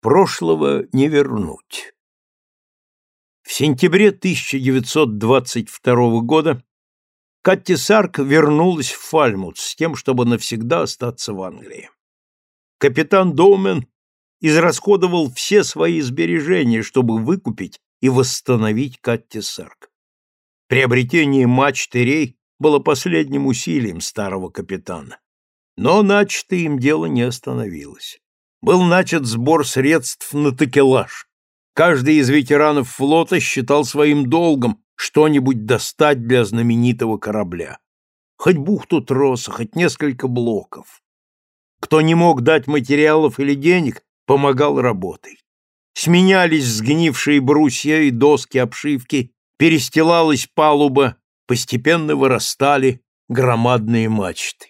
Прошлого не вернуть. В сентябре 1922 года Катти Сарк вернулась в Фальмут с тем, чтобы навсегда остаться в Англии. Капитан Доумен израсходовал все свои сбережения, чтобы выкупить и восстановить Катти Сарк. Приобретение мачты было последним усилием старого капитана. Но начатое им дело не остановилось. Был начат сбор средств на такелаж. Каждый из ветеранов флота считал своим долгом что-нибудь достать для знаменитого корабля. Хоть бухту троса, хоть несколько блоков. Кто не мог дать материалов или денег, помогал работой. Сменялись сгнившие брусья и доски обшивки, перестилалась палуба, постепенно вырастали громадные мачты.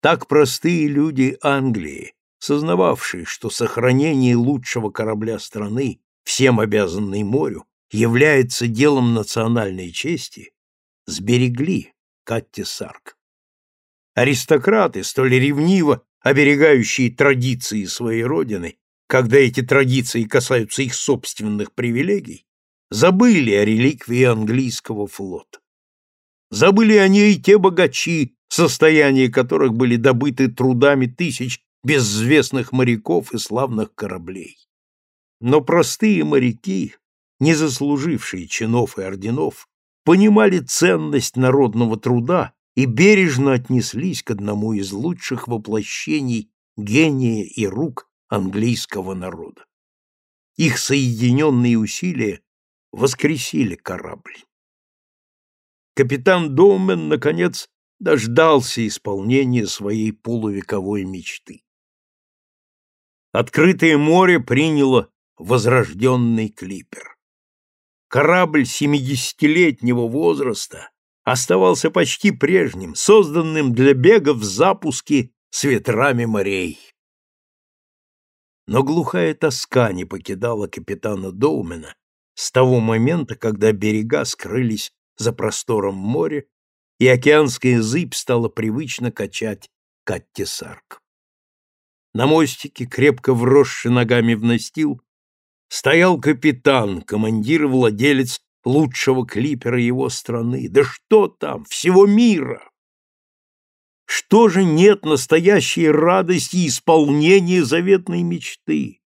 Так простые люди Англии, сознававшие, что сохранение лучшего корабля страны, всем обязанной морю, является делом национальной чести, сберегли Катти Сарк. Аристократы, столь ревниво оберегающие традиции своей родины, когда эти традиции касаются их собственных привилегий, забыли о реликвии английского флота. Забыли о ней те богачи, состояния которых были добыты трудами тысяч безвестных моряков и славных кораблей. Но простые моряки, не заслужившие чинов и орденов, понимали ценность народного труда и бережно отнеслись к одному из лучших воплощений гения и рук английского народа. Их соединенные усилия воскресили корабль. Капитан Доумен, наконец, дождался исполнения своей полувековой мечты. Открытое море приняло возрожденный клипер. Корабль семидесятилетнего возраста оставался почти прежним, созданным для бега в запуске с ветрами морей. Но глухая тоска не покидала капитана Доумена с того момента, когда берега скрылись за простором моря, и океанская зыбь стала привычно качать Катти Сарк. На мостике, крепко вросший ногами в настил, стоял капитан, командир владелец лучшего клипера его страны. Да что там, всего мира! Что же нет настоящей радости исполнения заветной мечты?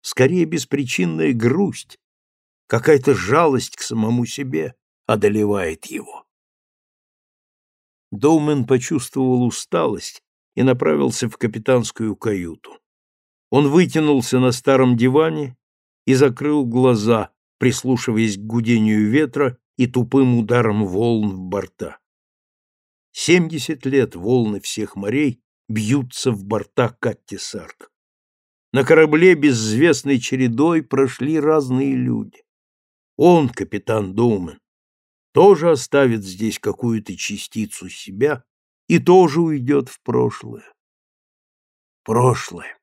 Скорее, беспричинная грусть, какая-то жалость к самому себе одолевает его. Доумен почувствовал усталость и направился в капитанскую каюту. Он вытянулся на старом диване и закрыл глаза, прислушиваясь к гудению ветра и тупым ударам волн в борта. Семьдесят лет волны всех морей бьются в борта Катти-Сарк. На корабле безвестной чередой прошли разные люди. Он, капитан Доумен, тоже оставит здесь какую-то частицу себя и тоже уйдет в прошлое. Прошлое.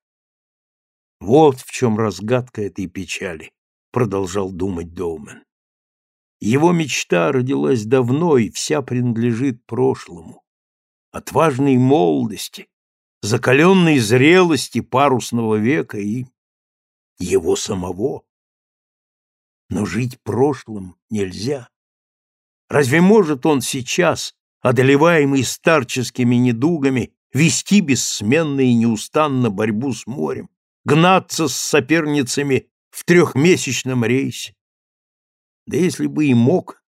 Вот в чем разгадка этой печали, продолжал думать Доумен. Его мечта родилась давно и вся принадлежит прошлому. Отважной молодости, закаленной зрелости парусного века и его самого. Но жить прошлым нельзя. Разве может он сейчас, одолеваемый старческими недугами, вести бессменно и неустанно борьбу с морем, гнаться с соперницами в трехмесячном рейсе? Да если бы и мог,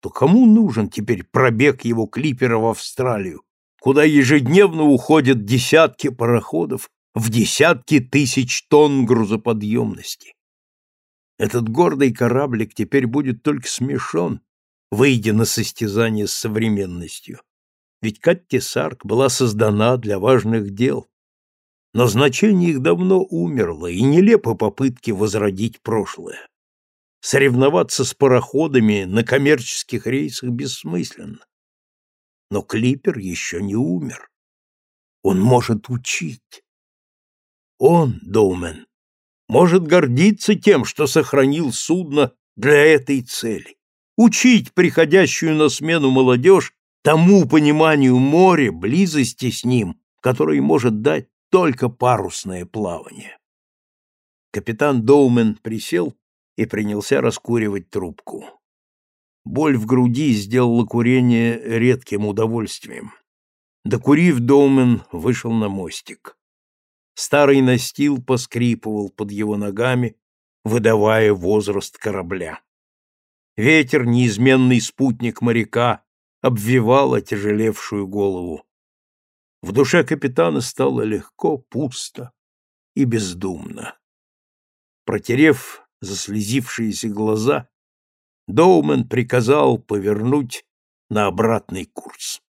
то кому нужен теперь пробег его клипера в Австралию, куда ежедневно уходят десятки пароходов в десятки тысяч тонн грузоподъемности? Этот гордый кораблик теперь будет только смешон, выйдя на состязание с современностью. Ведь Катти Сарк была создана для важных дел. Но значение их давно умерло, и нелепы попытки возродить прошлое. Соревноваться с пароходами на коммерческих рейсах бессмысленно. Но Клипер еще не умер. Он может учить. Он, Доумен, может гордиться тем, что сохранил судно для этой цели учить приходящую на смену молодежь тому пониманию моря, близости с ним, которое может дать только парусное плавание. Капитан Доумен присел и принялся раскуривать трубку. Боль в груди сделала курение редким удовольствием. Докурив, Доумен вышел на мостик. Старый настил поскрипывал под его ногами, выдавая возраст корабля. Ветер, неизменный спутник моряка, обвивал отяжелевшую голову. В душе капитана стало легко, пусто и бездумно. Протерев заслезившиеся глаза, Доумен приказал повернуть на обратный курс.